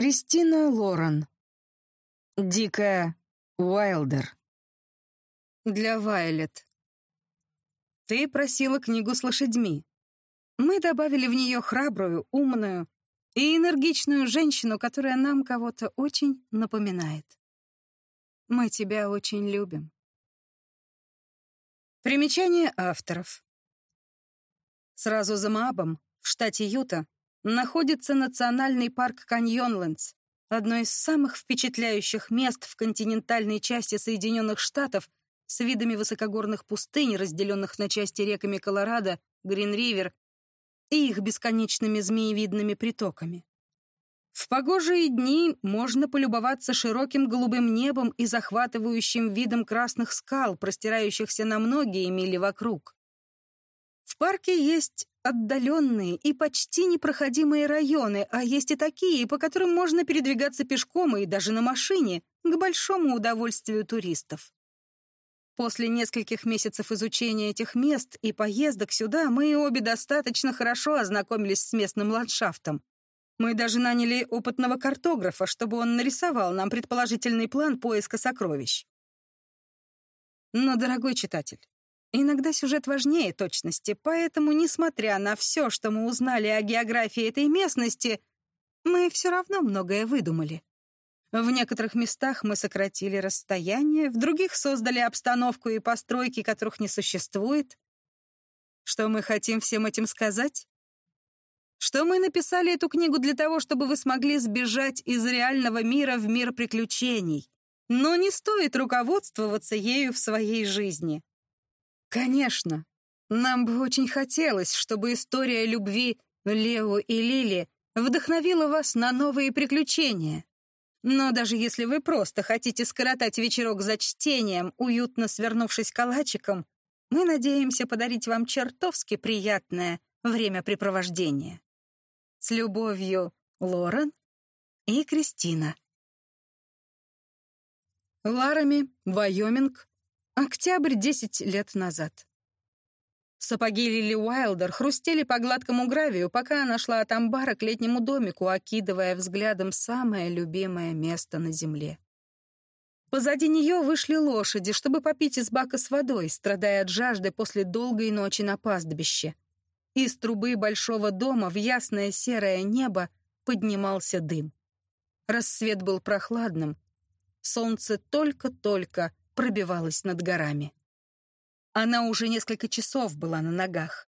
Кристина Лорен. Дикая Уайлдер. Для Вайлет. Ты просила книгу с лошадьми. Мы добавили в нее храбрую, умную и энергичную женщину, которая нам кого-то очень напоминает. Мы тебя очень любим. Примечание авторов. Сразу за Маабом, в штате Юта, находится национальный парк Каньонлендс, одно из самых впечатляющих мест в континентальной части Соединенных Штатов с видами высокогорных пустынь, разделенных на части реками Колорадо, Грин-Ривер и их бесконечными змеевидными притоками. В погожие дни можно полюбоваться широким голубым небом и захватывающим видом красных скал, простирающихся на многие мили вокруг. Парке есть отдаленные и почти непроходимые районы, а есть и такие, по которым можно передвигаться пешком и даже на машине, к большому удовольствию туристов. После нескольких месяцев изучения этих мест и поездок сюда мы обе достаточно хорошо ознакомились с местным ландшафтом. Мы даже наняли опытного картографа, чтобы он нарисовал нам предположительный план поиска сокровищ. Но, дорогой читатель, Иногда сюжет важнее точности, поэтому, несмотря на все, что мы узнали о географии этой местности, мы все равно многое выдумали. В некоторых местах мы сократили расстояние, в других создали обстановку и постройки, которых не существует. Что мы хотим всем этим сказать? Что мы написали эту книгу для того, чтобы вы смогли сбежать из реального мира в мир приключений. Но не стоит руководствоваться ею в своей жизни. Конечно, нам бы очень хотелось, чтобы история любви Лео и Лили вдохновила вас на новые приключения. Но даже если вы просто хотите скоротать вечерок за чтением, уютно свернувшись калачиком, мы надеемся подарить вам чертовски приятное времяпрепровождение. С любовью, Лорен и Кристина. Ларами, Вайоминг, Октябрь десять лет назад. Сапоги Лили Уайлдер хрустели по гладкому гравию, пока она шла от амбара к летнему домику, окидывая взглядом самое любимое место на земле. Позади нее вышли лошади, чтобы попить из бака с водой, страдая от жажды после долгой ночи на пастбище. Из трубы большого дома в ясное серое небо поднимался дым. Рассвет был прохладным. Солнце только-только пробивалась над горами. Она уже несколько часов была на ногах.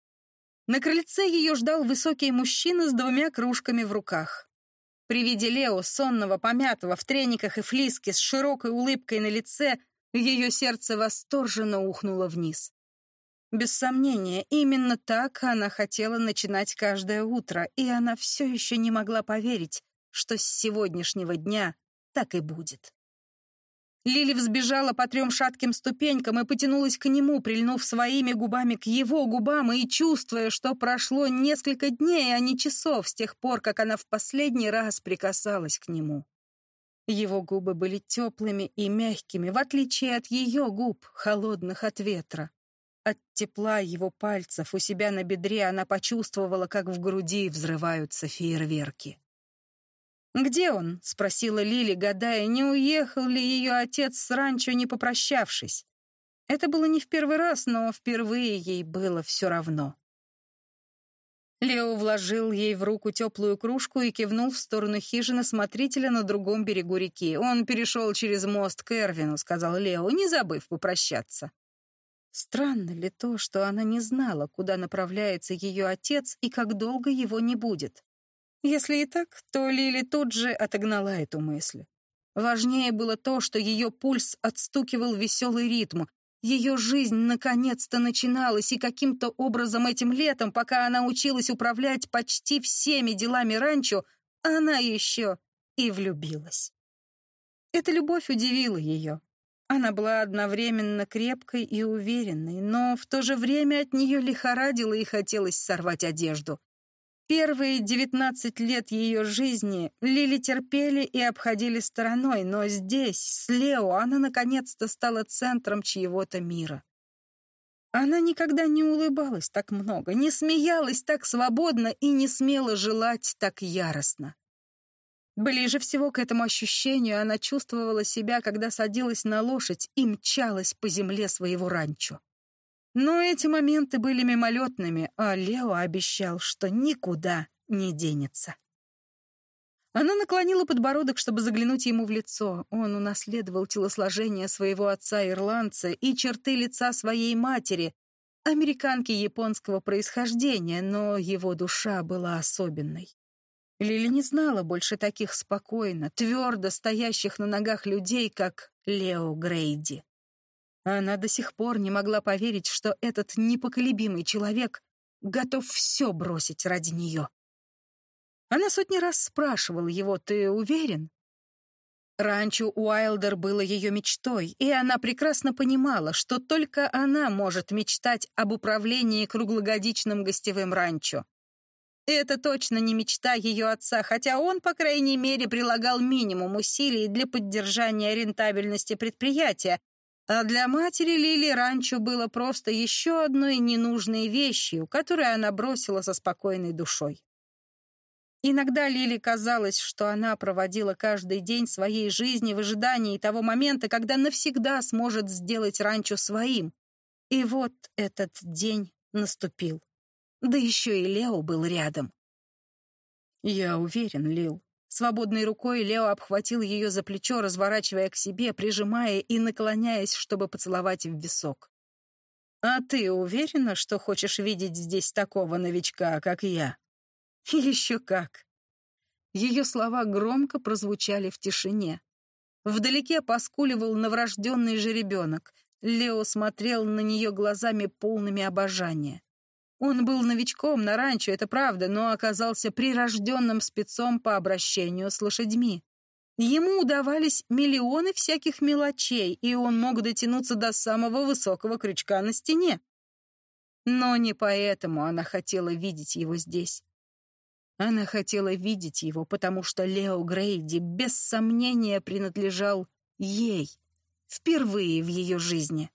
На крыльце ее ждал высокий мужчина с двумя кружками в руках. При виде Лео, сонного, помятого, в трениках и флиске, с широкой улыбкой на лице, ее сердце восторженно ухнуло вниз. Без сомнения, именно так она хотела начинать каждое утро, и она все еще не могла поверить, что с сегодняшнего дня так и будет. Лили взбежала по трем шатким ступенькам и потянулась к нему, прильнув своими губами к его губам и чувствуя, что прошло несколько дней, а не часов с тех пор, как она в последний раз прикасалась к нему. Его губы были теплыми и мягкими, в отличие от ее губ, холодных от ветра. От тепла его пальцев у себя на бедре она почувствовала, как в груди взрываются фейерверки. «Где он?» — спросила Лили, гадая, не уехал ли ее отец с ранчо, не попрощавшись. Это было не в первый раз, но впервые ей было все равно. Лео вложил ей в руку теплую кружку и кивнул в сторону хижины смотрителя на другом берегу реки. «Он перешел через мост к Эрвину», — сказал Лео, не забыв попрощаться. Странно ли то, что она не знала, куда направляется ее отец и как долго его не будет? Если и так, то Лили тут же отогнала эту мысль. Важнее было то, что ее пульс отстукивал веселый ритм. Ее жизнь наконец-то начиналась, и каким-то образом этим летом, пока она училась управлять почти всеми делами ранчо, она еще и влюбилась. Эта любовь удивила ее. Она была одновременно крепкой и уверенной, но в то же время от нее лихорадило и хотелось сорвать одежду. Первые девятнадцать лет ее жизни Лили терпели и обходили стороной, но здесь, с Лео, она наконец-то стала центром чьего-то мира. Она никогда не улыбалась так много, не смеялась так свободно и не смела желать так яростно. Ближе всего к этому ощущению она чувствовала себя, когда садилась на лошадь и мчалась по земле своего ранчо. Но эти моменты были мимолетными, а Лео обещал, что никуда не денется. Она наклонила подбородок, чтобы заглянуть ему в лицо. Он унаследовал телосложение своего отца-ирландца и черты лица своей матери, американки японского происхождения, но его душа была особенной. Лили не знала больше таких спокойно, твердо стоящих на ногах людей, как Лео Грейди. Она до сих пор не могла поверить, что этот непоколебимый человек готов все бросить ради нее. Она сотни раз спрашивала его, «Ты уверен?» Ранчо Уайлдер было ее мечтой, и она прекрасно понимала, что только она может мечтать об управлении круглогодичным гостевым ранчо. Это точно не мечта ее отца, хотя он, по крайней мере, прилагал минимум усилий для поддержания рентабельности предприятия, а для матери Лили ранчо было просто еще одной ненужной вещью, которую она бросила со спокойной душой. Иногда Лили казалось, что она проводила каждый день своей жизни в ожидании того момента, когда навсегда сможет сделать ранчо своим. И вот этот день наступил. Да еще и Лео был рядом. «Я уверен, Лил». Свободной рукой Лео обхватил ее за плечо, разворачивая к себе, прижимая и наклоняясь, чтобы поцеловать в висок. «А ты уверена, что хочешь видеть здесь такого новичка, как я?» Еще как. Ее слова громко прозвучали в тишине. Вдалеке поскуливал новорожденный жеребенок. Лео смотрел на нее глазами полными обожания. Он был новичком на ранчо, это правда, но оказался прирожденным спецом по обращению с лошадьми. Ему удавались миллионы всяких мелочей, и он мог дотянуться до самого высокого крючка на стене. Но не поэтому она хотела видеть его здесь. Она хотела видеть его, потому что Лео Грейди без сомнения принадлежал ей, впервые в ее жизни.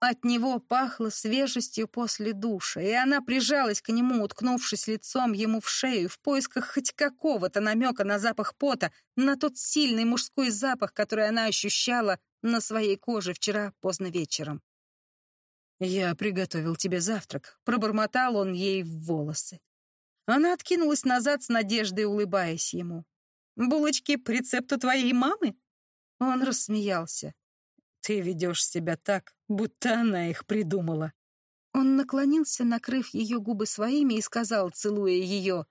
От него пахло свежестью после душа, и она прижалась к нему, уткнувшись лицом ему в шею, в поисках хоть какого-то намека на запах пота, на тот сильный мужской запах, который она ощущала на своей коже вчера поздно вечером. «Я приготовил тебе завтрак», — пробормотал он ей в волосы. Она откинулась назад с надеждой, улыбаясь ему. «Булочки по рецепту твоей мамы?» Он рассмеялся. «Ты ведешь себя так, будто она их придумала». Он наклонился, накрыв ее губы своими, и сказал, целуя ее,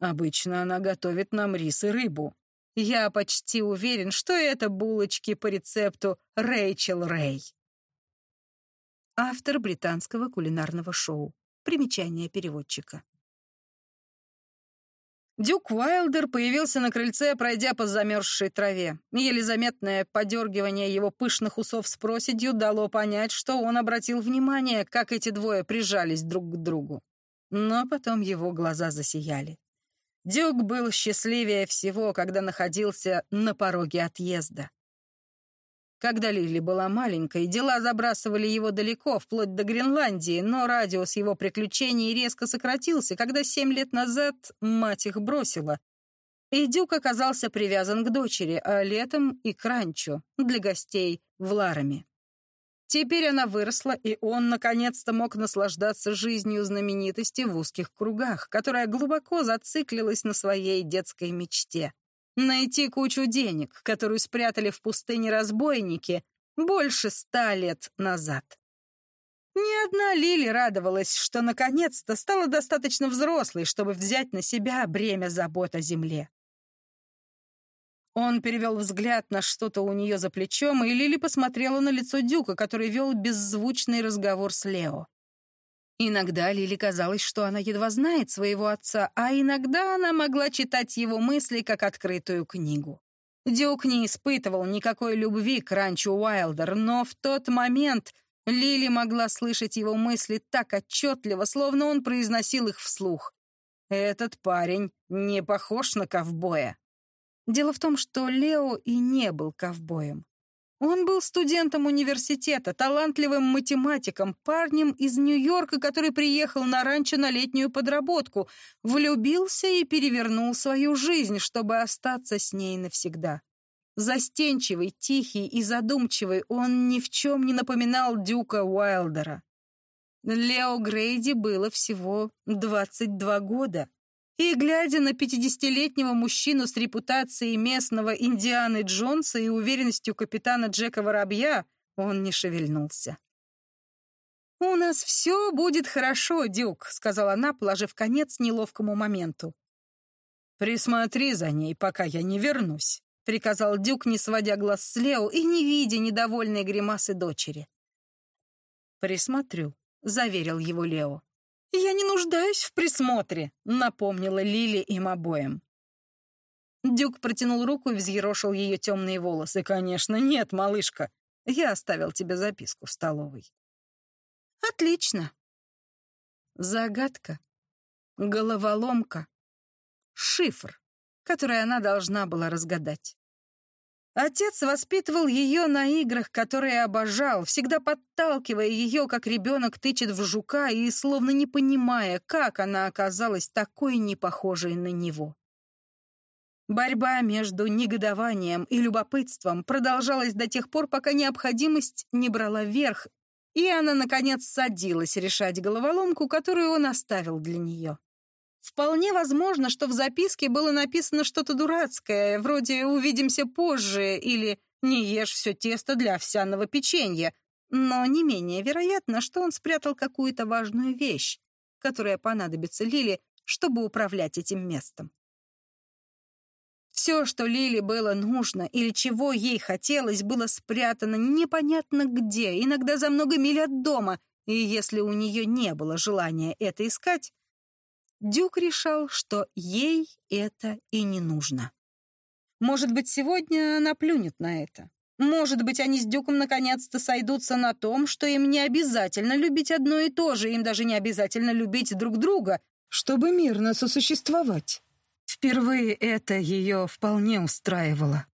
«Обычно она готовит нам рис и рыбу. Я почти уверен, что это булочки по рецепту Рэйчел Рэй». Автор британского кулинарного шоу. Примечание переводчика. Дюк Уайлдер появился на крыльце, пройдя по замерзшей траве. Еле заметное подергивание его пышных усов с проседью дало понять, что он обратил внимание, как эти двое прижались друг к другу. Но потом его глаза засияли. Дюк был счастливее всего, когда находился на пороге отъезда. Когда Лили была маленькой, дела забрасывали его далеко, вплоть до Гренландии, но радиус его приключений резко сократился, когда семь лет назад мать их бросила. И Дюк оказался привязан к дочери, а летом и к ранчо для гостей в Ларами. Теперь она выросла, и он наконец-то мог наслаждаться жизнью знаменитости в узких кругах, которая глубоко зациклилась на своей детской мечте. Найти кучу денег, которую спрятали в пустыне разбойники больше ста лет назад. Ни одна Лили радовалась, что наконец-то стала достаточно взрослой, чтобы взять на себя бремя забот о земле. Он перевел взгляд на что-то у нее за плечом, и Лили посмотрела на лицо Дюка, который вел беззвучный разговор с Лео. Иногда Лили казалось, что она едва знает своего отца, а иногда она могла читать его мысли как открытую книгу. Дюк не испытывал никакой любви к ранчо Уайлдер, но в тот момент Лили могла слышать его мысли так отчетливо, словно он произносил их вслух. «Этот парень не похож на ковбоя». Дело в том, что Лео и не был ковбоем. Он был студентом университета, талантливым математиком, парнем из Нью-Йорка, который приехал на ранчо на летнюю подработку, влюбился и перевернул свою жизнь, чтобы остаться с ней навсегда. Застенчивый, тихий и задумчивый, он ни в чем не напоминал Дюка Уайлдера. Лео Грейди было всего 22 года. И, глядя на пятидесятилетнего мужчину с репутацией местного Индианы Джонса и уверенностью капитана Джека Воробья, он не шевельнулся. «У нас все будет хорошо, Дюк», — сказала она, положив конец неловкому моменту. «Присмотри за ней, пока я не вернусь», — приказал Дюк, не сводя глаз с Лео и не видя недовольной гримасы дочери. «Присмотрю», — заверил его Лео. «Я не нуждаюсь в присмотре», — напомнила Лили им обоим. Дюк протянул руку и взъерошил ее темные волосы. «Конечно, нет, малышка. Я оставил тебе записку в столовой». «Отлично». Загадка, головоломка, шифр, который она должна была разгадать. Отец воспитывал ее на играх, которые обожал, всегда подталкивая ее, как ребенок тычет в жука и словно не понимая, как она оказалась такой непохожей на него. Борьба между негодованием и любопытством продолжалась до тех пор, пока необходимость не брала верх, и она, наконец, садилась решать головоломку, которую он оставил для нее. Вполне возможно, что в записке было написано что-то дурацкое, вроде «увидимся позже» или «не ешь все тесто для овсяного печенья», но не менее вероятно, что он спрятал какую-то важную вещь, которая понадобится Лили, чтобы управлять этим местом. Все, что Лили было нужно или чего ей хотелось, было спрятано непонятно где, иногда за много миль от дома, и если у нее не было желания это искать, Дюк решал, что ей это и не нужно. Может быть, сегодня она плюнет на это. Может быть, они с Дюком наконец-то сойдутся на том, что им не обязательно любить одно и то же, им даже не обязательно любить друг друга, чтобы мирно сосуществовать. Впервые это ее вполне устраивало.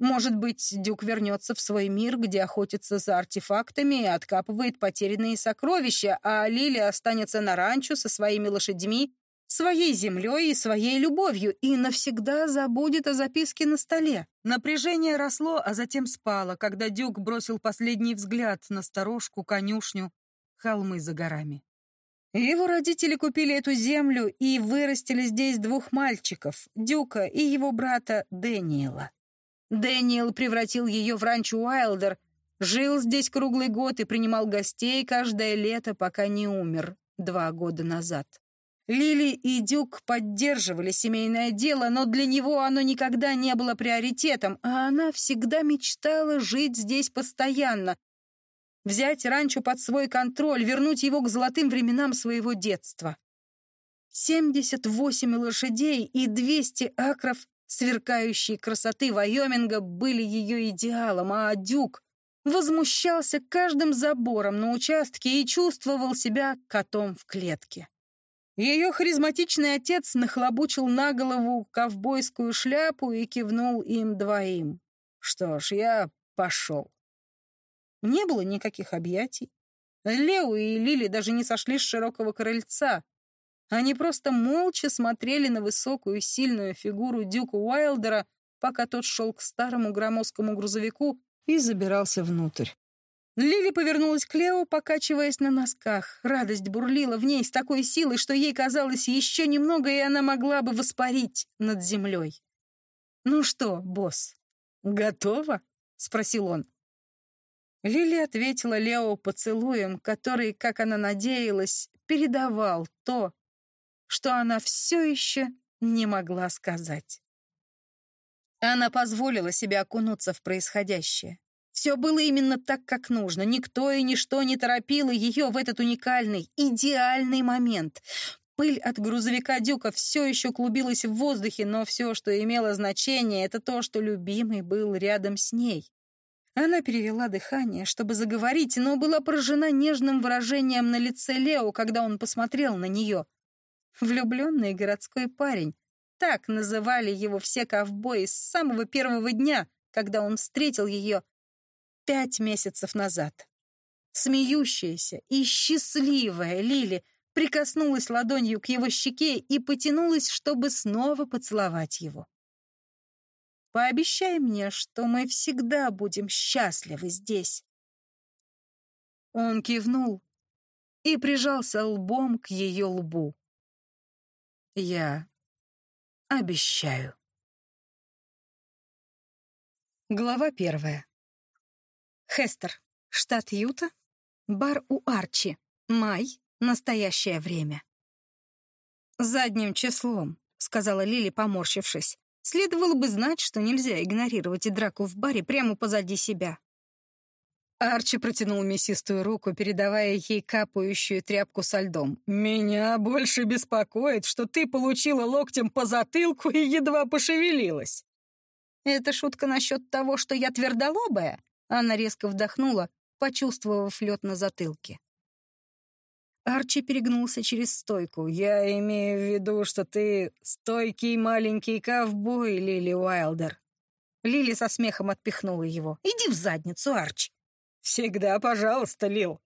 Может быть, Дюк вернется в свой мир, где охотится за артефактами и откапывает потерянные сокровища, а Лили останется на ранчо со своими лошадьми, своей землей и своей любовью и навсегда забудет о записке на столе. Напряжение росло, а затем спало, когда Дюк бросил последний взгляд на сторожку, конюшню, холмы за горами. Его родители купили эту землю и вырастили здесь двух мальчиков, Дюка и его брата Дэниела. Дэниел превратил ее в ранчо Уайлдер, жил здесь круглый год и принимал гостей каждое лето, пока не умер два года назад. Лили и Дюк поддерживали семейное дело, но для него оно никогда не было приоритетом, а она всегда мечтала жить здесь постоянно, взять ранчо под свой контроль, вернуть его к золотым временам своего детства. 78 лошадей и 200 акров Сверкающие красоты Вайоминга были ее идеалом, а Дюк возмущался каждым забором на участке и чувствовал себя котом в клетке. Ее харизматичный отец нахлобучил на голову ковбойскую шляпу и кивнул им двоим. Что ж, я пошел. Не было никаких объятий. Лео и Лили даже не сошли с широкого крыльца. Они просто молча смотрели на высокую, сильную фигуру Дюка Уайлдера, пока тот шел к старому громоздкому грузовику и забирался внутрь. Лили повернулась к Лео, покачиваясь на носках. Радость бурлила в ней с такой силой, что ей казалось еще немного, и она могла бы воспарить над землей. «Ну что, босс, готова?» — спросил он. Лили ответила Лео поцелуем, который, как она надеялась, передавал то, что она все еще не могла сказать. Она позволила себе окунуться в происходящее. Все было именно так, как нужно. Никто и ничто не торопило ее в этот уникальный, идеальный момент. Пыль от грузовика Дюка все еще клубилась в воздухе, но все, что имело значение, это то, что любимый был рядом с ней. Она перевела дыхание, чтобы заговорить, но была поражена нежным выражением на лице Лео, когда он посмотрел на нее. Влюбленный городской парень. Так называли его все ковбои с самого первого дня, когда он встретил ее пять месяцев назад. Смеющаяся и счастливая Лили прикоснулась ладонью к его щеке и потянулась, чтобы снова поцеловать его. «Пообещай мне, что мы всегда будем счастливы здесь». Он кивнул и прижался лбом к ее лбу. «Я обещаю». Глава первая. Хестер, штат Юта, бар у Арчи, май, настоящее время. «Задним числом», — сказала Лили, поморщившись. «Следовало бы знать, что нельзя игнорировать и драку в баре прямо позади себя». Арчи протянул мясистую руку, передавая ей капающую тряпку со льдом. «Меня больше беспокоит, что ты получила локтем по затылку и едва пошевелилась». «Это шутка насчет того, что я твердолобая?» Она резко вдохнула, почувствовав лед на затылке. Арчи перегнулся через стойку. «Я имею в виду, что ты стойкий маленький ковбой, Лили Уайлдер». Лили со смехом отпихнула его. «Иди в задницу, Арчи!» «Всегда пожалуйста, Лил!»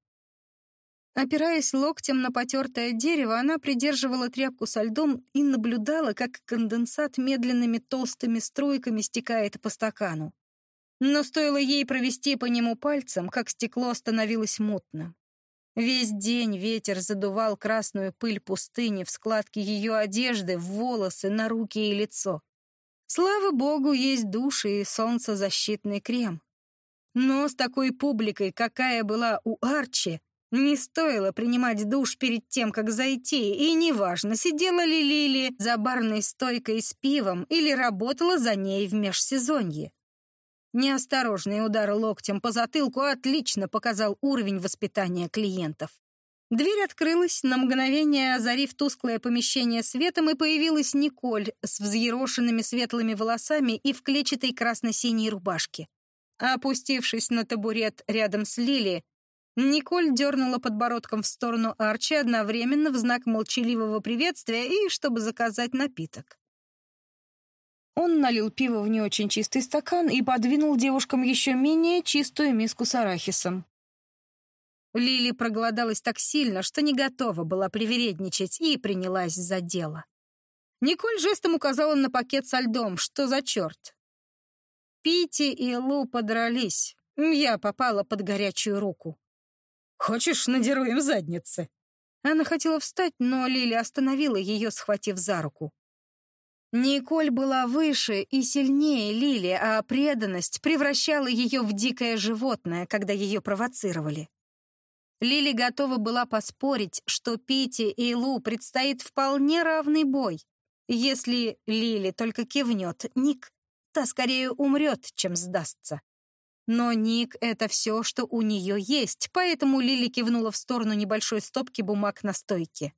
Опираясь локтем на потертое дерево, она придерживала тряпку со льдом и наблюдала, как конденсат медленными толстыми струйками стекает по стакану. Но стоило ей провести по нему пальцем, как стекло становилось мутным. Весь день ветер задувал красную пыль пустыни в складки ее одежды, в волосы, на руки и лицо. Слава богу, есть души и солнцезащитный крем. Но с такой публикой, какая была у Арчи, не стоило принимать душ перед тем, как зайти, и неважно, сидела ли Лили за барной стойкой с пивом или работала за ней в межсезонье. Неосторожный удар локтем по затылку отлично показал уровень воспитания клиентов. Дверь открылась, на мгновение озарив тусклое помещение светом, и появилась Николь с взъерошенными светлыми волосами и в клетчатой красно-синей рубашке. Опустившись на табурет рядом с Лили, Николь дернула подбородком в сторону Арчи одновременно в знак молчаливого приветствия и чтобы заказать напиток. Он налил пиво в не очень чистый стакан и подвинул девушкам еще менее чистую миску с арахисом. Лили проголодалась так сильно, что не готова была привередничать и принялась за дело. Николь жестом указала на пакет со льдом. Что за черт? Пити и Лу подрались. Я попала под горячую руку. «Хочешь, надеру им задницы?» Она хотела встать, но Лили остановила ее, схватив за руку. Николь была выше и сильнее Лили, а преданность превращала ее в дикое животное, когда ее провоцировали. Лили готова была поспорить, что Пити и Лу предстоит вполне равный бой. Если Лили только кивнет Ник, та скорее умрет, чем сдастся. Но Ник — это все, что у нее есть, поэтому Лили кивнула в сторону небольшой стопки бумаг на стойке.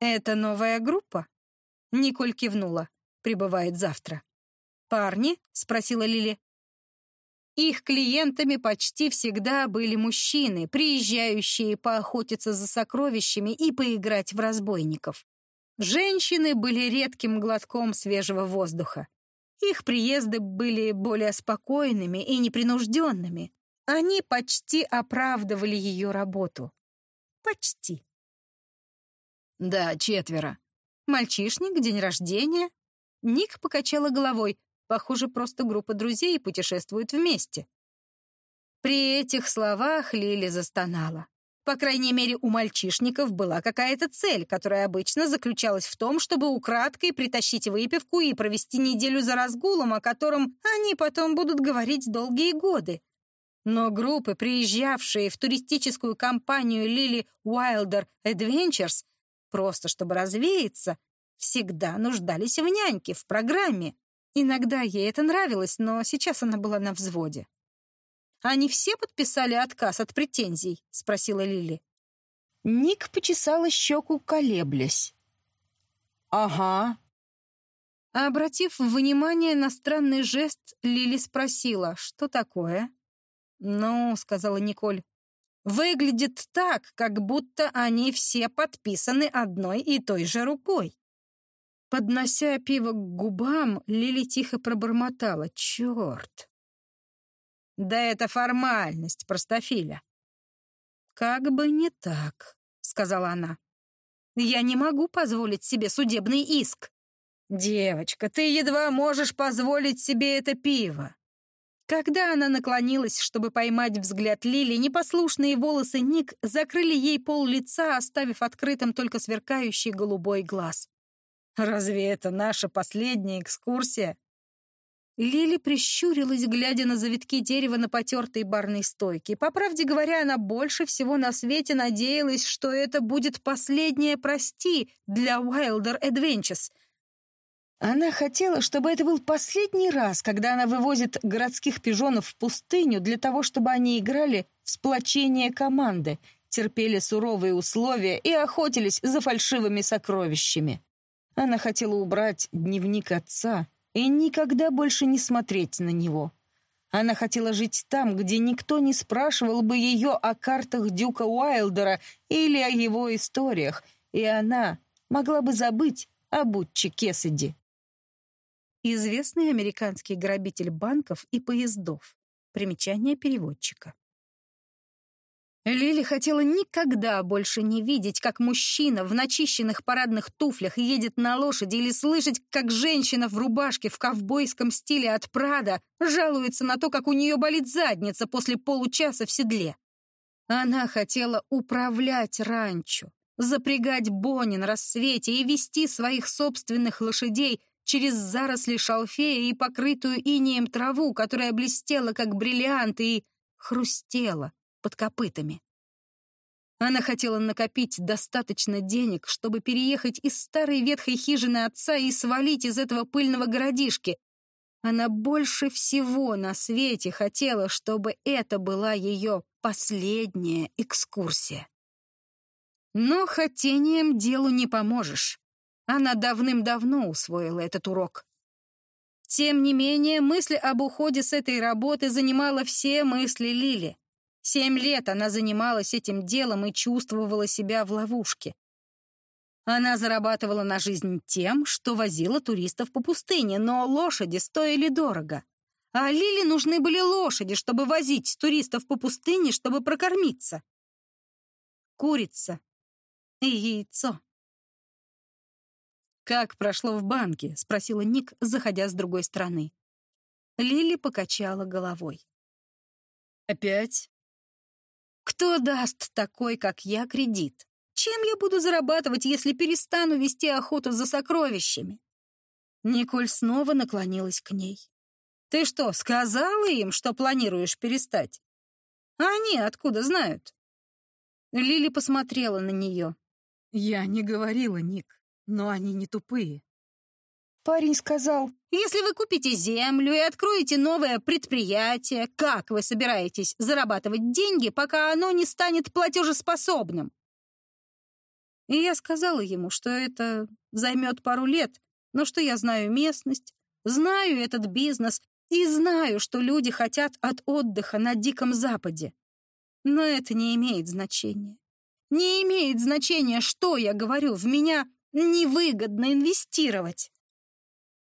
«Это новая группа?» Николь кивнула. Прибывает завтра. «Парни?» — спросила Лили. Их клиентами почти всегда были мужчины, приезжающие поохотиться за сокровищами и поиграть в разбойников. Женщины были редким глотком свежего воздуха. Их приезды были более спокойными и непринужденными. Они почти оправдывали ее работу. Почти. «Да, четверо», Мальчишник, день рождения. Ник покачала головой. Похоже, просто группа друзей путешествует вместе. При этих словах Лили застонала. По крайней мере, у мальчишников была какая-то цель, которая обычно заключалась в том, чтобы украдкой притащить выпивку и провести неделю за разгулом, о котором они потом будут говорить долгие годы. Но группы, приезжавшие в туристическую компанию Лили Уайлдер Adventures, просто чтобы развеяться, всегда нуждались в няньке, в программе. Иногда ей это нравилось, но сейчас она была на взводе. «Они все подписали отказ от претензий?» — спросила Лили. Ник почесала щеку, колеблясь. «Ага». Обратив внимание на странный жест, Лили спросила, что такое. «Ну», — сказала Николь, Выглядит так, как будто они все подписаны одной и той же рукой. Поднося пиво к губам, Лили тихо пробормотала. «Черт!» «Да это формальность, простофиля». «Как бы не так», — сказала она. «Я не могу позволить себе судебный иск». «Девочка, ты едва можешь позволить себе это пиво. Когда она наклонилась, чтобы поймать взгляд Лили, непослушные волосы Ник закрыли ей пол лица, оставив открытым только сверкающий голубой глаз. «Разве это наша последняя экскурсия?» Лили прищурилась, глядя на завитки дерева на потертой барной стойке. По правде говоря, она больше всего на свете надеялась, что это будет последнее «прости» для Wilder Adventures — она хотела, чтобы это был последний раз, когда она вывозит городских пижонов в пустыню для того, чтобы они играли в сплочение команды, терпели суровые условия и охотились за фальшивыми сокровищами. Она хотела убрать дневник отца и никогда больше не смотреть на него. Она хотела жить там, где никто не спрашивал бы ее о картах Дюка Уайлдера или о его историях, и она могла бы забыть о Бутче Кесиди известный американский грабитель банков и поездов. Примечание переводчика. Лили хотела никогда больше не видеть, как мужчина в начищенных парадных туфлях едет на лошади или слышать, как женщина в рубашке в ковбойском стиле от Прада жалуется на то, как у нее болит задница после получаса в седле. Она хотела управлять ранчо, запрягать Бонни на рассвете и вести своих собственных лошадей через заросли шалфея и покрытую инеем траву, которая блестела, как бриллиант, и хрустела под копытами. Она хотела накопить достаточно денег, чтобы переехать из старой ветхой хижины отца и свалить из этого пыльного городишки. Она больше всего на свете хотела, чтобы это была ее последняя экскурсия. Но хотением делу не поможешь. Она давным-давно усвоила этот урок. Тем не менее, мысль об уходе с этой работы занимала все мысли Лили. Семь лет она занималась этим делом и чувствовала себя в ловушке. Она зарабатывала на жизнь тем, что возила туристов по пустыне, но лошади стоили дорого. А Лили нужны были лошади, чтобы возить туристов по пустыне, чтобы прокормиться. Курица и яйцо. «Как прошло в банке?» — спросила Ник, заходя с другой стороны. Лили покачала головой. «Опять?» «Кто даст такой, как я, кредит? Чем я буду зарабатывать, если перестану вести охоту за сокровищами?» Николь снова наклонилась к ней. «Ты что, сказала им, что планируешь перестать? А они откуда знают?» Лили посмотрела на нее. «Я не говорила, Ник. Но они не тупые. Парень сказал, «Если вы купите землю и откроете новое предприятие, как вы собираетесь зарабатывать деньги, пока оно не станет платежеспособным?» И я сказала ему, что это займет пару лет, но что я знаю местность, знаю этот бизнес и знаю, что люди хотят от отдыха на Диком Западе. Но это не имеет значения. Не имеет значения, что я говорю. В меня невыгодно инвестировать.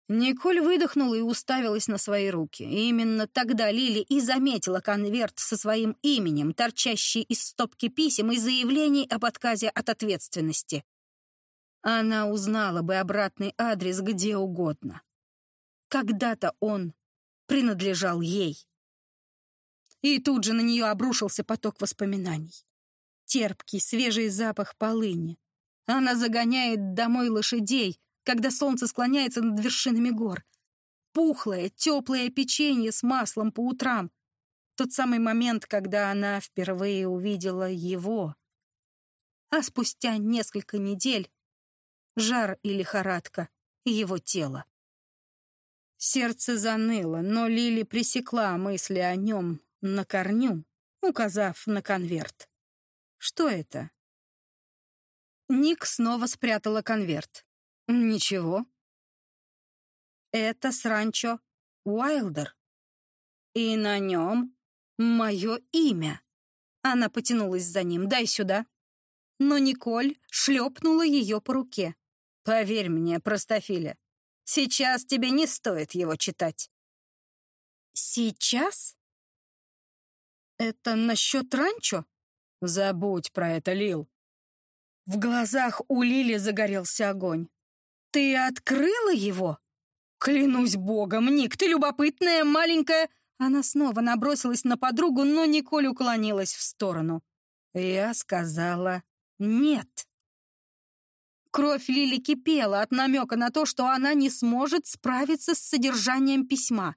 Николь выдохнула и уставилась на свои руки. И именно тогда Лили и заметила конверт со своим именем, торчащий из стопки писем и заявлений об отказе от ответственности. Она узнала бы обратный адрес где угодно. Когда-то он принадлежал ей. И тут же на нее обрушился поток воспоминаний. Терпкий, свежий запах полыни, она загоняет домой лошадей, когда солнце склоняется над вершинами гор. Пухлое, теплое печенье с маслом по утрам. Тот самый момент, когда она впервые увидела его. А спустя несколько недель жар и лихорадка его тело. Сердце заныло, но Лили пресекла мысли о нем на корню, указав на конверт. Что это? Ник снова спрятала конверт. Ничего. Это с ранчо Уайлдер. И на нем мое имя. Она потянулась за ним. «Дай сюда». Но Николь шлепнула ее по руке. Поверь мне, простофиля, сейчас тебе не стоит его читать. Сейчас? Это насчет ранчо? Забудь про это, Лил. В глазах у Лили загорелся огонь. Ты открыла его? Клянусь богом, Ник, ты любопытная маленькая... Она снова набросилась на подругу, но Николь уклонилась в сторону. Я сказала «нет». Кровь Лили кипела от намека на то, что она не сможет справиться с содержанием письма.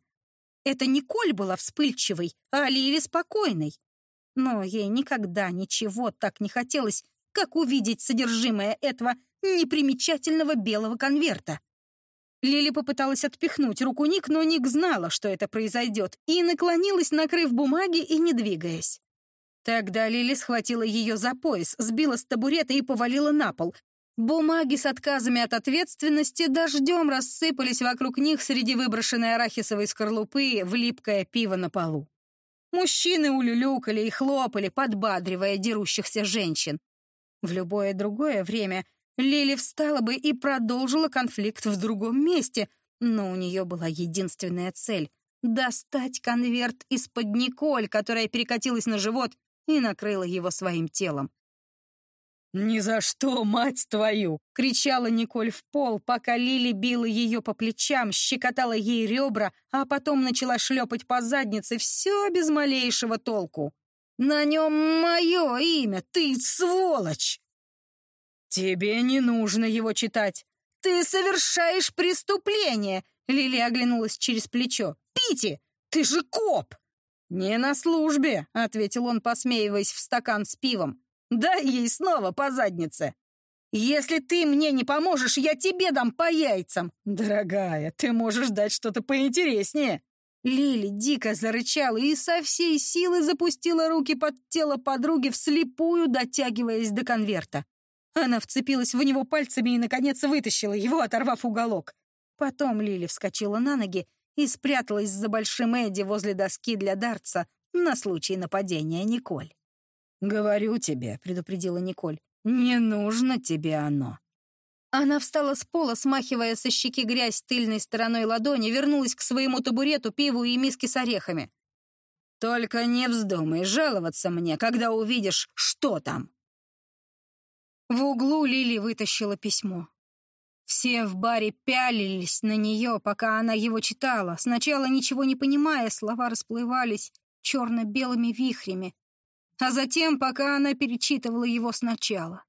Это Николь была вспыльчивой, а Лили спокойной. Но ей никогда ничего так не хотелось, как увидеть содержимое этого непримечательного белого конверта. Лили попыталась отпихнуть руку Ник, но Ник знала, что это произойдет, и наклонилась, накрыв бумаги и не двигаясь. Тогда Лили схватила ее за пояс, сбила с табурета и повалила на пол. Бумаги с отказами от ответственности дождем рассыпались вокруг них среди выброшенной арахисовой скорлупы в липкое пиво на полу. Мужчины улюлюкали и хлопали, подбадривая дерущихся женщин. В любое другое время Лили встала бы и продолжила конфликт в другом месте, но у нее была единственная цель — достать конверт из-под Николь, которая перекатилась на живот и накрыла его своим телом. «Ни за что, мать твою!» — кричала Николь в пол, пока Лили била ее по плечам, щекотала ей ребра, а потом начала шлепать по заднице, все без малейшего толку. «На нем мое имя, ты сволочь!» «Тебе не нужно его читать. Ты совершаешь преступление!» Лили оглянулась через плечо. «Пити, ты же коп!» «Не на службе», — ответил он, посмеиваясь в стакан с пивом. «Дай ей снова по заднице!» «Если ты мне не поможешь, я тебе дам по яйцам!» «Дорогая, ты можешь дать что-то поинтереснее!» Лили дико зарычала и со всей силы запустила руки под тело подруги, вслепую дотягиваясь до конверта. Она вцепилась в него пальцами и, наконец, вытащила его, оторвав уголок. Потом Лили вскочила на ноги и спряталась за большим Эдди возле доски для дартса на случай нападения Николь. «Говорю тебе», — предупредила Николь, — «не нужно тебе оно». Она встала с пола, смахивая со щеки грязь тыльной стороной ладони, вернулась к своему табурету, пиву и миске с орехами. «Только не вздумай жаловаться мне, когда увидишь, что там». В углу Лили вытащила письмо. Все в баре пялились на нее, пока она его читала. Сначала, ничего не понимая, слова расплывались черно-белыми вихрями. А затем, пока она перечитывала его сначала.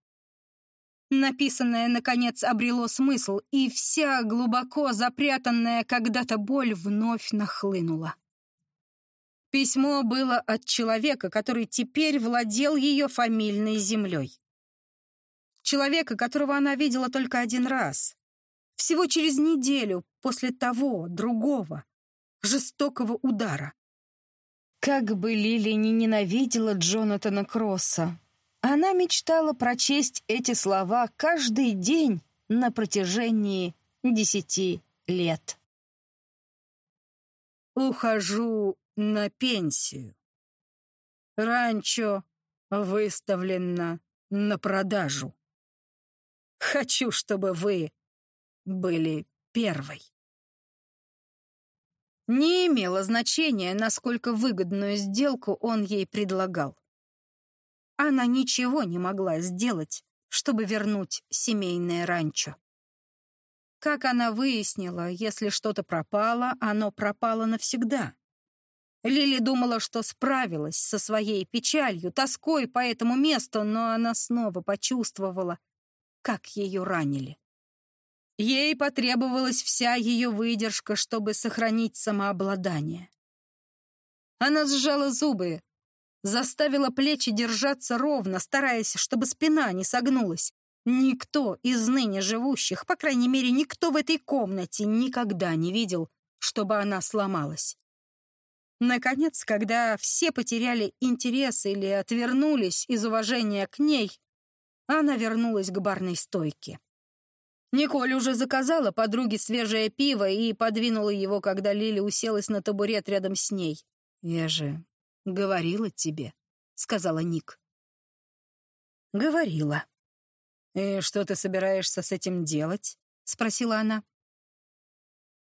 Написанное, наконец, обрело смысл, и вся глубоко запрятанная когда-то боль вновь нахлынула. Письмо было от человека, который теперь владел ее фамильной землей. Человека, которого она видела только один раз. Всего через неделю после того, другого, жестокого удара. Как бы Лили не ненавидела Джонатана Кросса, она мечтала прочесть эти слова каждый день на протяжении десяти лет. «Ухожу на пенсию. Ранчо выставлено на продажу». Хочу, чтобы вы были первой. Не имело значения, насколько выгодную сделку он ей предлагал. Она ничего не могла сделать, чтобы вернуть семейное ранчо. Как она выяснила, если что-то пропало, оно пропало навсегда. Лили думала, что справилась со своей печалью, тоской по этому месту, но она снова почувствовала, как ее ранили. Ей потребовалась вся ее выдержка, чтобы сохранить самообладание. Она сжала зубы, заставила плечи держаться ровно, стараясь, чтобы спина не согнулась. Никто из ныне живущих, по крайней мере, никто в этой комнате никогда не видел, чтобы она сломалась. Наконец, когда все потеряли интерес или отвернулись из уважения к ней, она вернулась к барной стойке. Николь уже заказала подруге свежее пиво и подвинула его, когда Лили уселась на табурет рядом с ней. «Я же говорила тебе», — сказала Ник. «Говорила». «И что ты собираешься с этим делать?» — спросила она.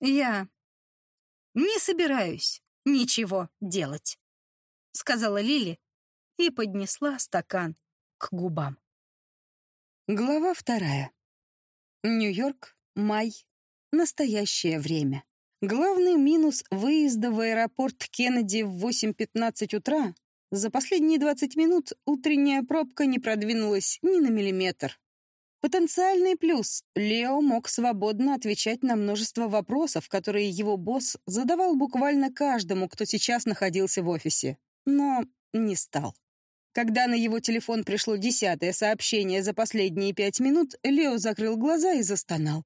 «Я не собираюсь ничего делать», — сказала Лили и поднесла стакан к губам. Глава вторая. Нью-Йорк, май. Настоящее время. Главный минус выезда в аэропорт Кеннеди в 8.15 утра — за последние 20 минут утренняя пробка не продвинулась ни на миллиметр. Потенциальный плюс — Лео мог свободно отвечать на множество вопросов, которые его босс задавал буквально каждому, кто сейчас находился в офисе. Но не стал. Когда на его телефон пришло десятое сообщение за последние пять минут, Лео закрыл глаза и застонал.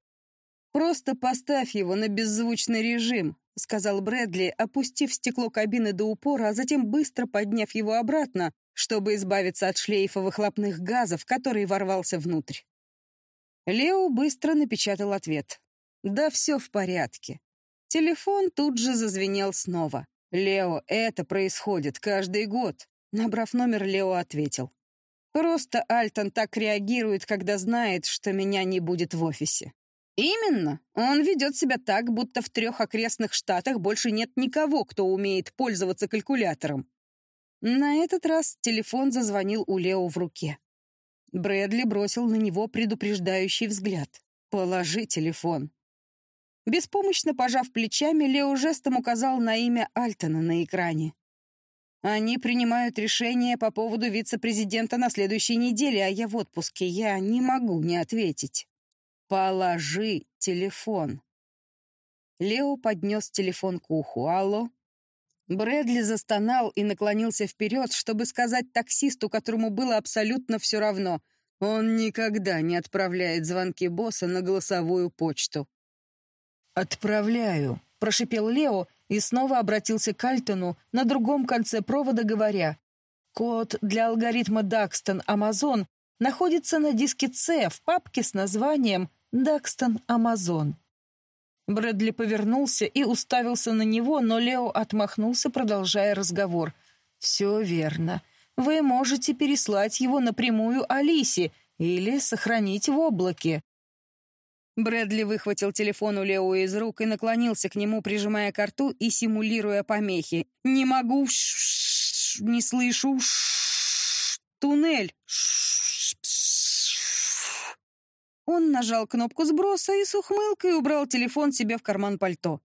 «Просто поставь его на беззвучный режим», — сказал Брэдли, опустив стекло кабины до упора, а затем быстро подняв его обратно, чтобы избавиться от шлейфа выхлопных газов, который ворвался внутрь. Лео быстро напечатал ответ. «Да все в порядке». Телефон тут же зазвенел снова. «Лео, это происходит каждый год». Набрав номер, Лео ответил. «Просто Альтон так реагирует, когда знает, что меня не будет в офисе». «Именно. Он ведет себя так, будто в трех окрестных штатах больше нет никого, кто умеет пользоваться калькулятором». На этот раз телефон зазвонил у Лео в руке. Брэдли бросил на него предупреждающий взгляд. «Положи телефон». Беспомощно пожав плечами, Лео жестом указал на имя Альтона на экране. «Они принимают решение по поводу вице-президента на следующей неделе, а я в отпуске. Я не могу не ответить». «Положи телефон». Лео поднес телефон к уху. «Алло?» Брэдли застонал и наклонился вперед, чтобы сказать таксисту, которому было абсолютно все равно. Он никогда не отправляет звонки босса на голосовую почту. «Отправляю», — прошипел Лео и снова обратился к Альтону на другом конце провода, говоря, «Код для алгоритма Дакстон Амазон находится на диске C в папке с названием «Дакстон Амазон». Брэдли повернулся и уставился на него, но Лео отмахнулся, продолжая разговор. «Все верно. Вы можете переслать его напрямую Алисе или сохранить в облаке». Брэдли выхватил телефон у Лео из рук и наклонился к нему, прижимая к рту и симулируя помехи. «Не могу, не слышу, туннель, он нажал кнопку сброса и с ухмылкой убрал телефон себе в карман пальто.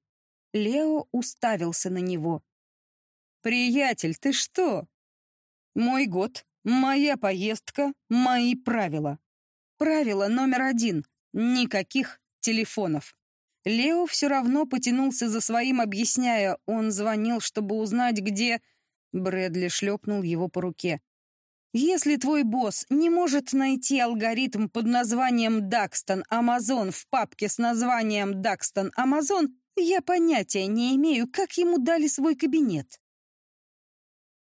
Лео уставился на него. «Приятель, ты что?» «Мой год, моя поездка, мои правила. Правило номер один — никаких телефонов». Лео все равно потянулся за своим, объясняя. Он звонил, чтобы узнать, где... Брэдли шлепнул его по руке. Если твой босс не может найти алгоритм под названием Дакстон Амазон в папке с названием Дакстон Амазон, я понятия не имею, как ему дали свой кабинет.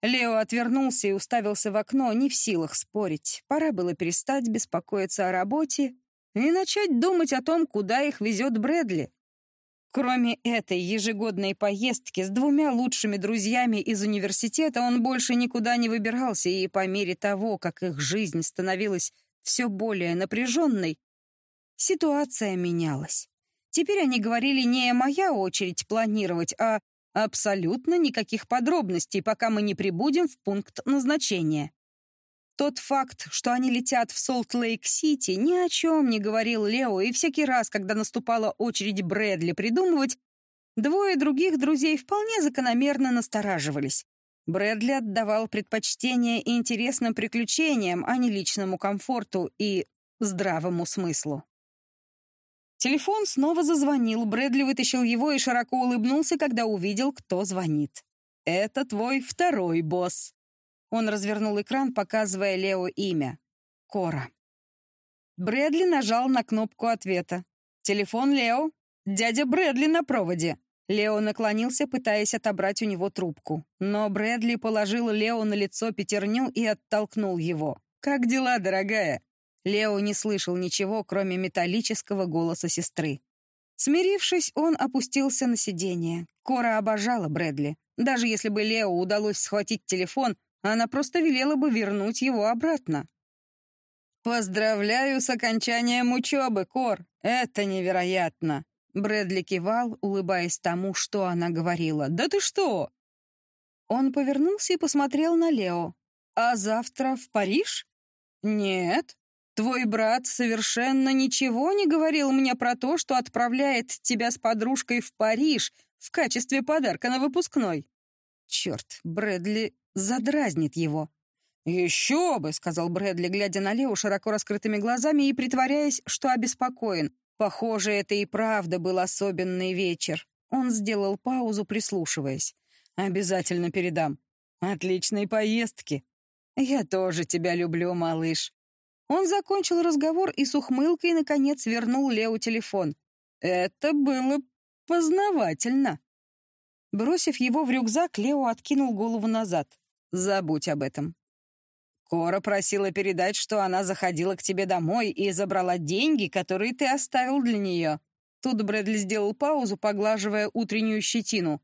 Лео отвернулся и уставился в окно, не в силах спорить. Пора было перестать беспокоиться о работе и начать думать о том, куда их везет Брэдли. Кроме этой ежегодной поездки с двумя лучшими друзьями из университета он больше никуда не выбирался, и по мере того, как их жизнь становилась все более напряженной, ситуация менялась. Теперь они говорили не «моя очередь планировать», а абсолютно никаких подробностей, пока мы не прибудем в пункт назначения. Тот факт, что они летят в Солт-Лейк-Сити, ни о чем не говорил Лео, и всякий раз, когда наступала очередь Брэдли придумывать, двое других друзей вполне закономерно настораживались. Брэдли отдавал предпочтение интересным приключениям, а не личному комфорту и здравому смыслу. Телефон снова зазвонил, Брэдли вытащил его и широко улыбнулся, когда увидел, кто звонит. «Это твой второй босс», он развернул экран, показывая Лео имя. Кора. Брэдли нажал на кнопку ответа. «Телефон Лео. Дядя Брэдли на проводе». Лео наклонился, пытаясь отобрать у него трубку. Но Брэдли положил Лео на лицо пятерню и оттолкнул его. «Как дела, дорогая?» Лео не слышал ничего, кроме металлического голоса сестры. Смирившись, он опустился на сиденье. Кора обожала Брэдли. Даже если бы Лео удалось схватить телефон, она просто велела бы вернуть его обратно. «Поздравляю с окончанием учебы, Кор! Это невероятно!» Брэдли кивал, улыбаясь тому, что она говорила. «Да ты что?» Он повернулся и посмотрел на Лео. «А завтра в Париж?» «Нет. Твой брат совершенно ничего не говорил мне про то, что отправляет тебя с подружкой в Париж в качестве подарка на выпускной». Черт, Брэдли задразнит его. «Еще бы», — сказал Брэдли, глядя на Лео широко раскрытыми глазами и притворяясь, что обеспокоен. Похоже, это и правда был особенный вечер. Он сделал паузу, прислушиваясь. «Обязательно передам. Отличной поездки. Я тоже тебя люблю, малыш». Он закончил разговор и с ухмылкой, наконец, вернул Лео телефон. Это было познавательно. Бросив его в рюкзак, Лео откинул голову назад. «Забудь об этом. Кора просила передать, что она заходила к тебе домой и забрала деньги, которые ты оставил для нее». Тут Брэдли сделал паузу, поглаживая утреннюю щетину.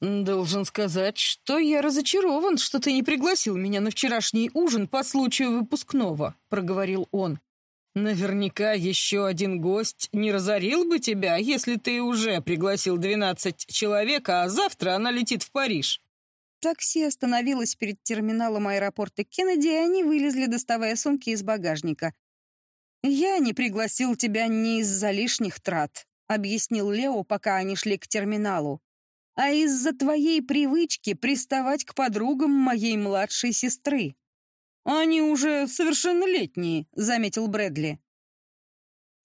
«Должен сказать, что я разочарован, что ты не пригласил меня на вчерашний ужин по случаю выпускного», — проговорил он. «Наверняка еще один гость не разорил бы тебя, если ты уже пригласил двенадцать человек, а завтра она летит в Париж». Такси остановилось перед терминалом аэропорта Кеннеди, и они вылезли, доставая сумки из багажника. «Я не пригласил тебя не из-за лишних трат», — объяснил Лео, пока они шли к терминалу, «а из-за твоей привычки приставать к подругам моей младшей сестры». «Они уже совершеннолетние», — заметил Брэдли.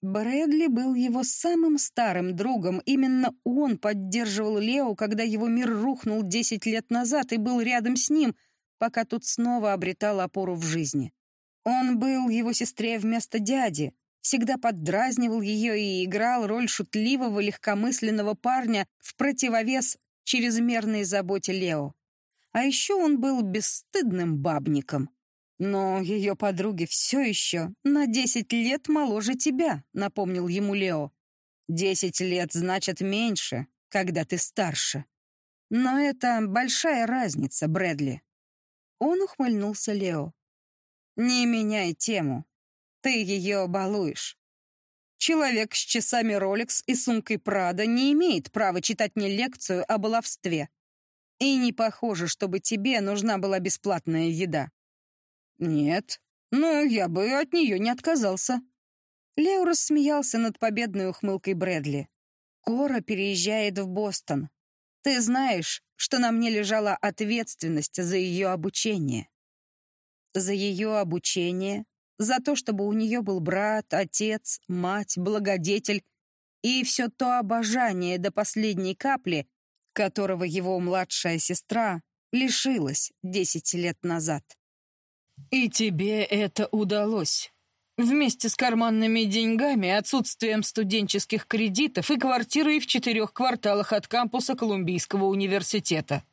Брэдли был его самым старым другом. Именно он поддерживал Лео, когда его мир рухнул 10 лет назад и был рядом с ним, пока тут снова обретал опору в жизни. Он был его сестре вместо дяди, всегда поддразнивал ее и играл роль шутливого, легкомысленного парня в противовес чрезмерной заботе Лео. А еще он был бесстыдным бабником. «Но ее подруги все еще на десять лет моложе тебя», — напомнил ему Лео. «Десять лет значит меньше, когда ты старше. Но это большая разница, Брэдли». Он ухмыльнулся Лео. «Не меняй тему. Ты ее балуешь. Человек с часами Rolex и сумкой Прада не имеет права читать мне лекцию о баловстве. И не похоже, чтобы тебе нужна была бесплатная еда. «Нет, но я бы от нее не отказался». Лео рассмеялся над победной ухмылкой Брэдли. «Кора переезжает в Бостон. Ты знаешь, что на мне лежала ответственность за ее обучение. За ее обучение, за то, чтобы у нее был брат, отец, мать, благодетель и все то обожание до последней капли, которого его младшая сестра лишилась десять лет назад. «И тебе это удалось. Вместе с карманными деньгами, отсутствием студенческих кредитов и квартирой в четырех кварталах от кампуса Колумбийского университета».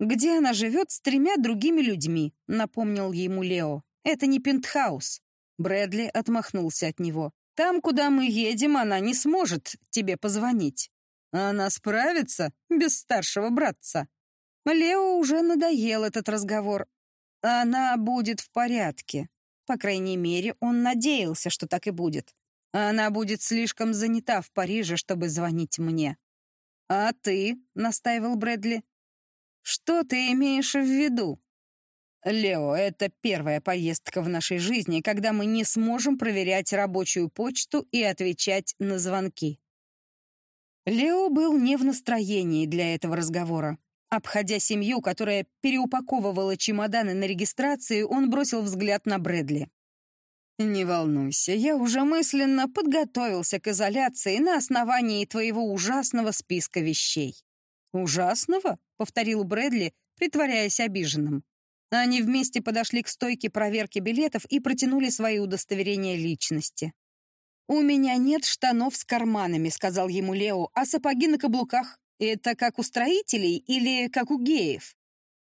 «Где она живет с тремя другими людьми», — напомнил ему Лео. «Это не пентхаус». Брэдли отмахнулся от него. «Там, куда мы едем, она не сможет тебе позвонить. Она справится без старшего братца». Лео уже надоел этот разговор. Она будет в порядке. По крайней мере, он надеялся, что так и будет. Она будет слишком занята в Париже, чтобы звонить мне. «А ты?» — настаивал Брэдли. «Что ты имеешь в виду?» «Лео, это первая поездка в нашей жизни, когда мы не сможем проверять рабочую почту и отвечать на звонки». Лео был не в настроении для этого разговора. Обходя семью, которая переупаковывала чемоданы на регистрацию, он бросил взгляд на Брэдли. «Не волнуйся, я уже мысленно подготовился к изоляции на основании твоего ужасного списка вещей». «Ужасного?» — повторил Брэдли, притворяясь обиженным. Они вместе подошли к стойке проверки билетов и протянули свои удостоверения личности. «У меня нет штанов с карманами», — сказал ему Лео, «а сапоги на каблуках. Это как у строителей или как у геев?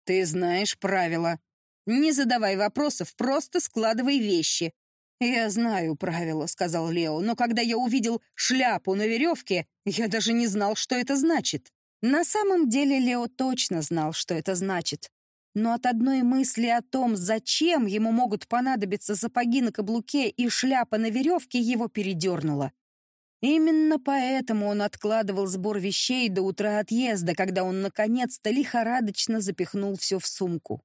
Ты знаешь правила. Не задавай вопросов, просто складывай вещи. Я знаю правила, сказал Лео, но когда я увидел шляпу на веревке, я даже не знал, что это значит. На самом деле Лео точно знал, что это значит. но от одной мысли о том, зачем ему могут понадобиться сапоги на каблуке и шляпа на веревке, его передернуло. Именно поэтому он откладывал сбор вещей до утра отъезда, когда он наконец-то лихорадочно запихнул все в сумку.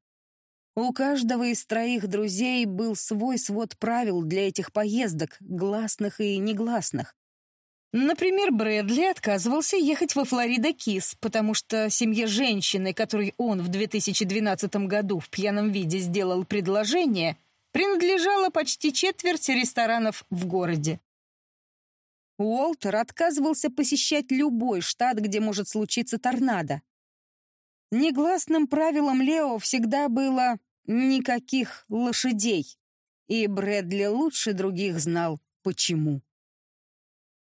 У каждого из троих друзей был свой свод правил для этих поездок, гласных и негласных. Например, Брэдли отказывался ехать во Флорида-Кис, потому что семье женщины, которой он в 2012 году в пьяном виде сделал предложение, принадлежала почти четверть ресторанов в городе. Уолтер отказывался посещать любой штат, где может случиться торнадо. Негласным правилом Лео всегда было никаких лошадей, и Брэдли лучше других знал, почему.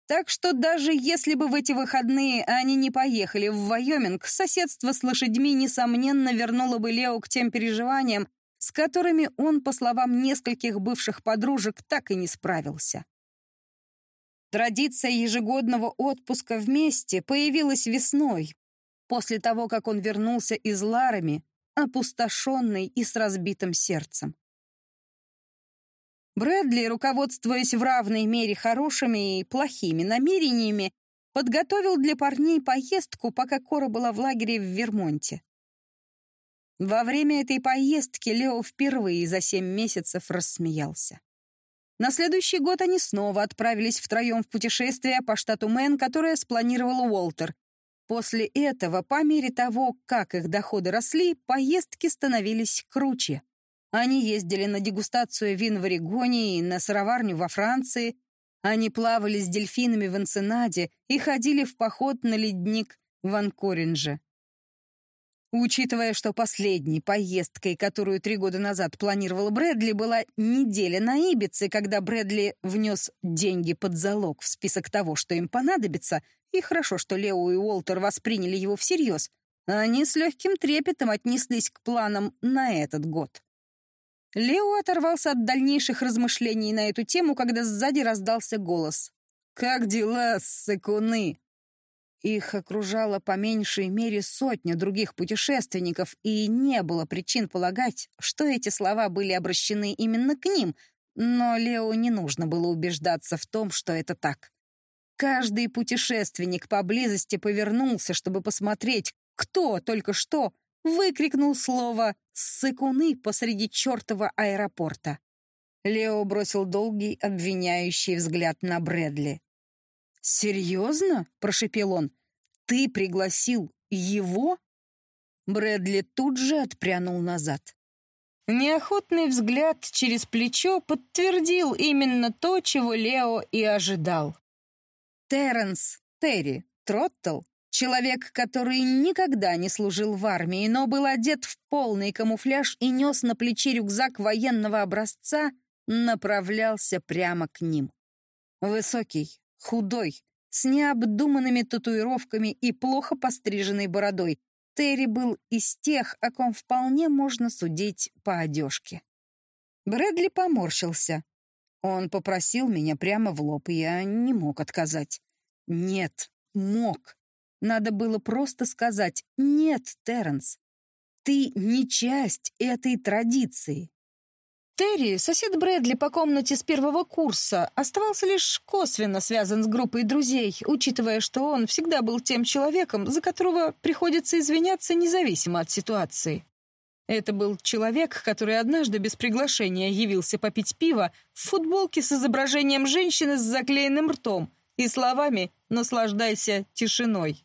Так что даже если бы в эти выходные они не поехали в Вайоминг, соседство с лошадьми, несомненно, вернуло бы Лео к тем переживаниям, с которыми он, по словам нескольких бывших подружек, так и не справился. Традиция ежегодного отпуска вместе появилась весной, после того, как он вернулся из Ларами, опустошенный и с разбитым сердцем. Брэдли, руководствуясь в равной мере хорошими и плохими намерениями, подготовил для парней поездку, пока Кора была в лагере в Вермонте. Во время этой поездки Лео впервые за семь месяцев рассмеялся. На следующий год они снова отправились втроем в путешествие по штату Мэн, которое спланировал Уолтер. После этого, по мере того, как их доходы росли, поездки становились круче. Они ездили на дегустацию вин в Орегоне и на сыроварню во Франции. Они плавали с дельфинами в Энсенаде и ходили в поход на ледник в Анкоринже. Учитывая, что последней поездкой, которую три года назад планировал Брэдли, была неделя на Ибице, когда Брэдли внес деньги под залог в список того, что им понадобится, и хорошо, что Лео и Уолтер восприняли его всерьез, они с легким трепетом отнеслись к планам на этот год. Лео оторвался от дальнейших размышлений на эту тему, когда сзади раздался голос. «Как дела, сыкуны?» Их окружало по меньшей мере сотня других путешественников, и не было причин полагать, что эти слова были обращены именно к ним, но Лео не нужно было убеждаться в том, что это так. Каждый путешественник поблизости повернулся, чтобы посмотреть, кто только что выкрикнул слово «ссыкуны» посреди чертова аэропорта. Лео бросил долгий, обвиняющий взгляд на Брэдли. «Серьезно?» — прошепел он. «Ты пригласил его?» Брэдли тут же отпрянул назад. Неохотный взгляд через плечо подтвердил именно то, чего Лео и ожидал. Терренс Терри Троттл Человек, который никогда не служил в армии, но был одет в полный камуфляж и нес на плече рюкзак военного образца, направлялся прямо к ним. Высокий, худой, с необдуманными татуировками и плохо постриженной бородой, Терри был из тех, о ком вполне можно судить по одежке. Брэдли поморщился. Он попросил меня прямо в лоб, и я не мог отказать. Нет, мог. Надо было просто сказать «Нет, Терренс, ты не часть этой традиции». Терри, сосед Брэдли по комнате с первого курса, оставался лишь косвенно связан с группой друзей, учитывая, что он всегда был тем человеком, за которого приходится извиняться независимо от ситуации. Это был человек, который однажды без приглашения явился попить пиво в футболке с изображением женщины с заклеенным ртом и словами «наслаждайся тишиной».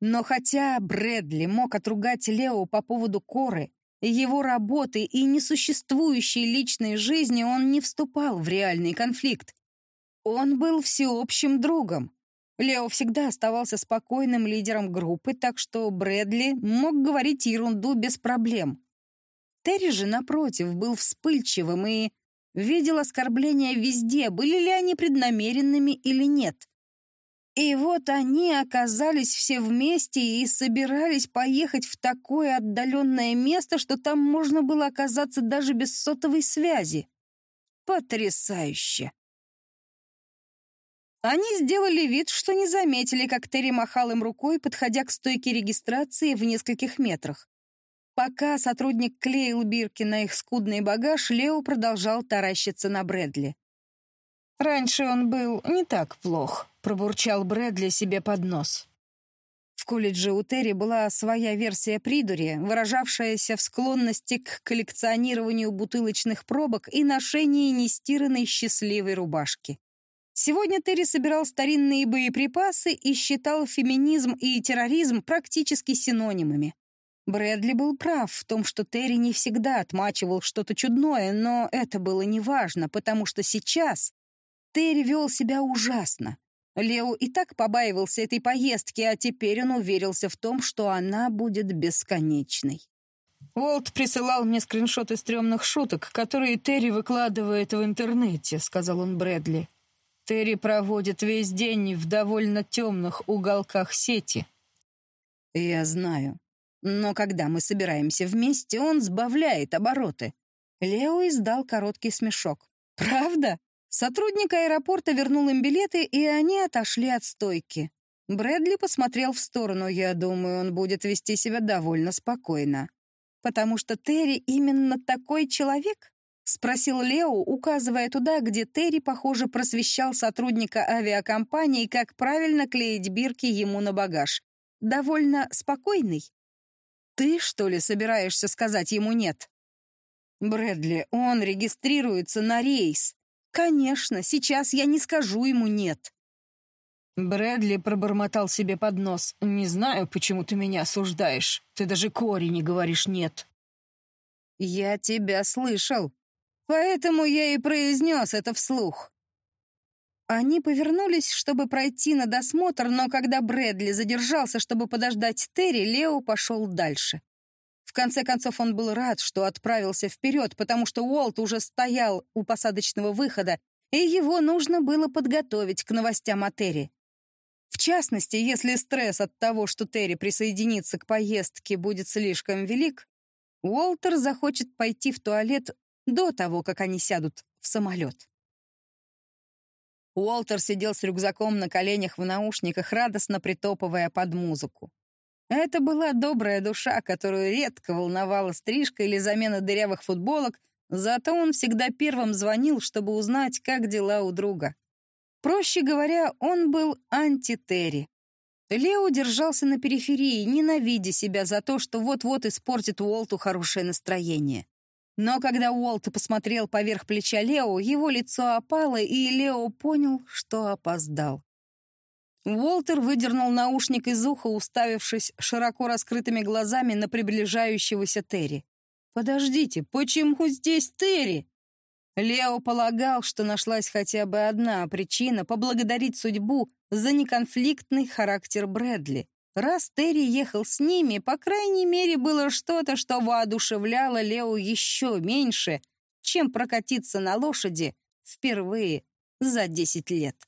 Но хотя Брэдли мог отругать Лео по поводу Коры, его работы и несуществующей личной жизни, он не вступал в реальный конфликт. Он был всеобщим другом. Лео всегда оставался спокойным лидером группы, так что Брэдли мог говорить ерунду без проблем. Терри же, напротив, был вспыльчивым и видел оскорбления везде, были ли они преднамеренными или нет. И вот они оказались все вместе и собирались поехать в такое отдаленное место, что там можно было оказаться даже без сотовой связи. Потрясающе! Они сделали вид, что не заметили, как Терри махал им рукой, подходя к стойке регистрации в нескольких метрах. Пока сотрудник клеил бирки на их скудный багаж, Лео продолжал таращиться на Брэдли. «Раньше он был не так плох», — пробурчал Брэдли себе под нос. В колледже у Терри была своя версия придури, выражавшаяся в склонности к коллекционированию бутылочных пробок и ношении нестиранной счастливой рубашки. Сегодня Терри собирал старинные боеприпасы и считал феминизм и терроризм практически синонимами. Брэдли был прав в том, что Терри не всегда отмачивал что-то чудное, но это было неважно, потому что сейчас Терри вел себя ужасно. Лео и так побаивался этой поездки, а теперь он уверился в том, что она будет бесконечной. «Уолт присылал мне скриншоты стрёмных шуток, которые Терри выкладывает в интернете», — сказал он Брэдли. «Терри проводит весь день в довольно темных уголках сети». «Я знаю», но когда мы собираемся вместе, он сбавляет обороты. Лео издал короткий смешок. «Правда?» Сотрудник аэропорта вернул им билеты, и они отошли от стойки. Брэдли посмотрел в сторону. Я думаю, он будет вести себя довольно спокойно. «Потому что Терри именно такой человек?» — спросил Лео, указывая туда, где Терри, похоже, просвещал сотрудника авиакомпании, как правильно клеить бирки ему на багаж. «Довольно спокойный?» Ты, что ли, собираешься сказать ему «нет»?» «Брэдли, он регистрируется на рейс. Конечно, сейчас я не скажу ему «нет». Брэдли пробормотал себе под нос. «Не знаю, почему ты меня осуждаешь. Ты даже Кори не говоришь «нет». «Я тебя слышал. Поэтому я и произнес это вслух. Они повернулись, чтобы пройти на досмотр, но когда Брэдли задержался, чтобы подождать Терри, Лео пошел дальше. В конце концов, он был рад, что отправился вперед, потому что Уолт уже стоял у посадочного выхода, и его нужно было подготовить к новостям о Терри. В частности, если стресс от того, что Терри присоединится к поездке, будет слишком велик, Уолтер захочет пойти в туалет до того, как они сядут в самолет. Уолтер сидел с рюкзаком на коленях в наушниках, радостно притопывая под музыку. Это была добрая душа, которую редко волновала стрижка или замена дырявых футболок, зато он всегда первым звонил, чтобы узнать, как дела у друга. Проще говоря, он был анти-Терри. Лео держался на периферии, ненавидя себя за то, что вот-вот испортит Уолту хорошее настроение. Но когда Уолт посмотрел поверх плеча Лео, его лицо опало, и Лео понял, что опоздал. Уолтер выдернул наушник из уха, уставившись широко раскрытыми глазами на приближающегося Терри. «Подождите, почему здесь Терри?» Лео полагал, что нашлась хотя бы одна причина поблагодарить судьбу за неконфликтный характер Брэдли. Раз Терри ехал с ними, по крайней мере, было что-то, что воодушевляло Лео еще меньше, чем прокатиться на лошади впервые за десять лет.